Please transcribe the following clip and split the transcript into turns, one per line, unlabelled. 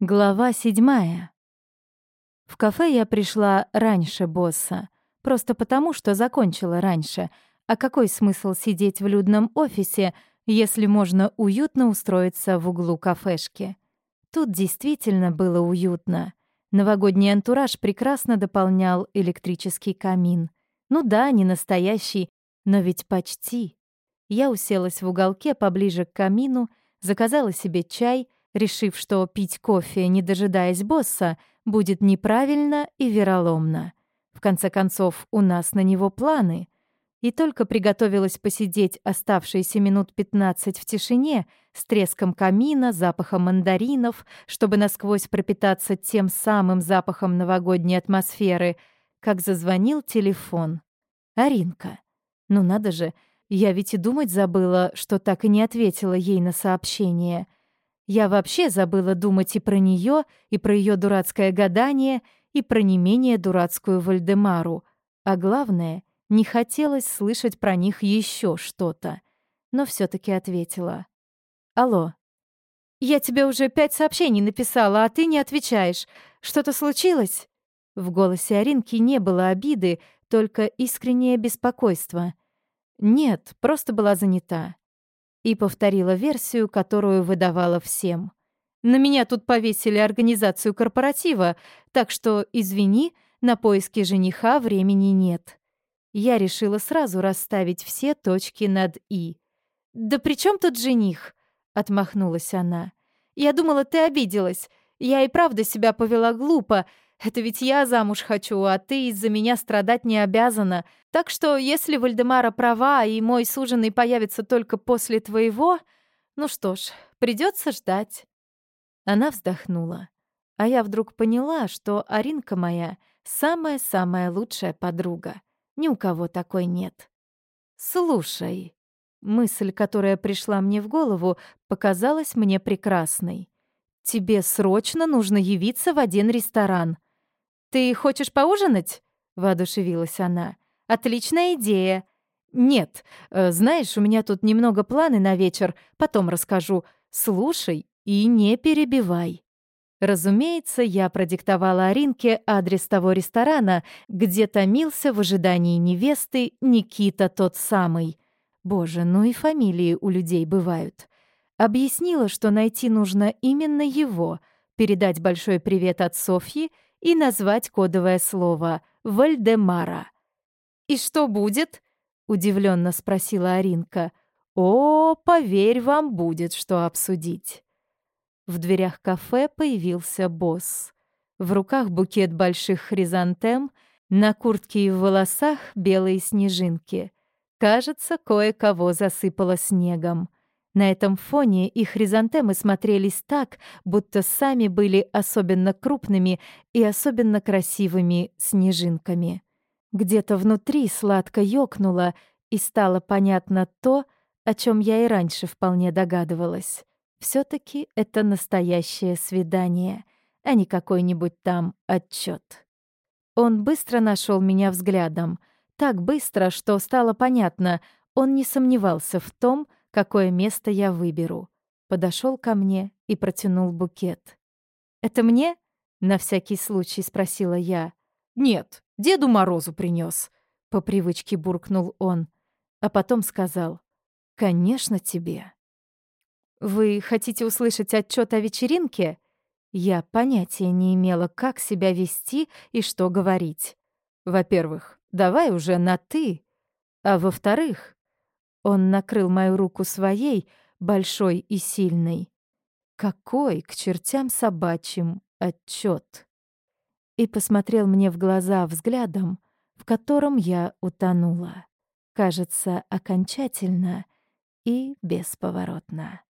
Глава седьмая. В кафе я пришла раньше босса, просто потому, что закончила раньше. А какой смысл сидеть в людном офисе, если можно уютно устроиться в углу кафешки? Тут действительно было уютно. Новогодний антураж прекрасно дополнял электрический камин. Ну да, не настоящий, но ведь почти. Я уселась в уголке поближе к камину, заказала себе чай — решив, что пить кофе, не дожидаясь босса, будет неправильно и вероломно. В конце концов, у нас на него планы. И только приготовилась посидеть оставшиеся минут 15 в тишине с треском камина, запахом мандаринов, чтобы насквозь пропитаться тем самым запахом новогодней атмосферы, как зазвонил телефон. Аринка. Ну надо же, я ведь и думать забыла, что так и не ответила ей на сообщение — я вообще забыла думать и про нее, и про ее дурацкое гадание, и про не менее дурацкую Вальдемару. А главное, не хотелось слышать про них еще что-то. Но все таки ответила. «Алло. Я тебе уже пять сообщений написала, а ты не отвечаешь. Что-то случилось?» В голосе Аринки не было обиды, только искреннее беспокойство. «Нет, просто была занята и повторила версию, которую выдавала всем. «На меня тут повесили организацию корпоратива, так что, извини, на поиски жениха времени нет». Я решила сразу расставить все точки над «и». «Да при чем тут жених?» — отмахнулась она. «Я думала, ты обиделась. Я и правда себя повела глупо, это ведь я замуж хочу, а ты из-за меня страдать не обязана. Так что, если Вальдемара права, и мой суженый появится только после твоего, ну что ж, придется ждать». Она вздохнула. А я вдруг поняла, что Аринка моя самая-самая лучшая подруга. Ни у кого такой нет. «Слушай», мысль, которая пришла мне в голову, показалась мне прекрасной. «Тебе срочно нужно явиться в один ресторан. «Ты хочешь поужинать?» — воодушевилась она. «Отличная идея!» «Нет, э, знаешь, у меня тут немного планы на вечер, потом расскажу. Слушай и не перебивай». Разумеется, я продиктовала Аринке адрес того ресторана, где томился в ожидании невесты Никита тот самый. Боже, ну и фамилии у людей бывают. Объяснила, что найти нужно именно его, передать большой привет от Софьи — и назвать кодовое слово «Вальдемара». «И что будет?» — удивленно спросила Аринка. «О, поверь, вам будет что обсудить». В дверях кафе появился босс. В руках букет больших хризантем, на куртке и в волосах белые снежинки. Кажется, кое-кого засыпало снегом. На этом фоне их хризантемы смотрелись так, будто сами были особенно крупными и особенно красивыми снежинками. Где-то внутри сладко ёкнуло, и стало понятно то, о чем я и раньше вполне догадывалась. все таки это настоящее свидание, а не какой-нибудь там отчет. Он быстро нашел меня взглядом. Так быстро, что стало понятно, он не сомневался в том, какое место я выберу. Подошел ко мне и протянул букет. «Это мне?» — на всякий случай спросила я. «Нет, Деду Морозу принес, по привычке буркнул он, а потом сказал. «Конечно, тебе». «Вы хотите услышать отчет о вечеринке?» Я понятия не имела, как себя вести и что говорить. Во-первых, давай уже на «ты», а во-вторых, он накрыл мою руку своей, большой и сильной. Какой к чертям собачьим отчет! И посмотрел мне в глаза взглядом, в котором я утонула. Кажется, окончательно и бесповоротно.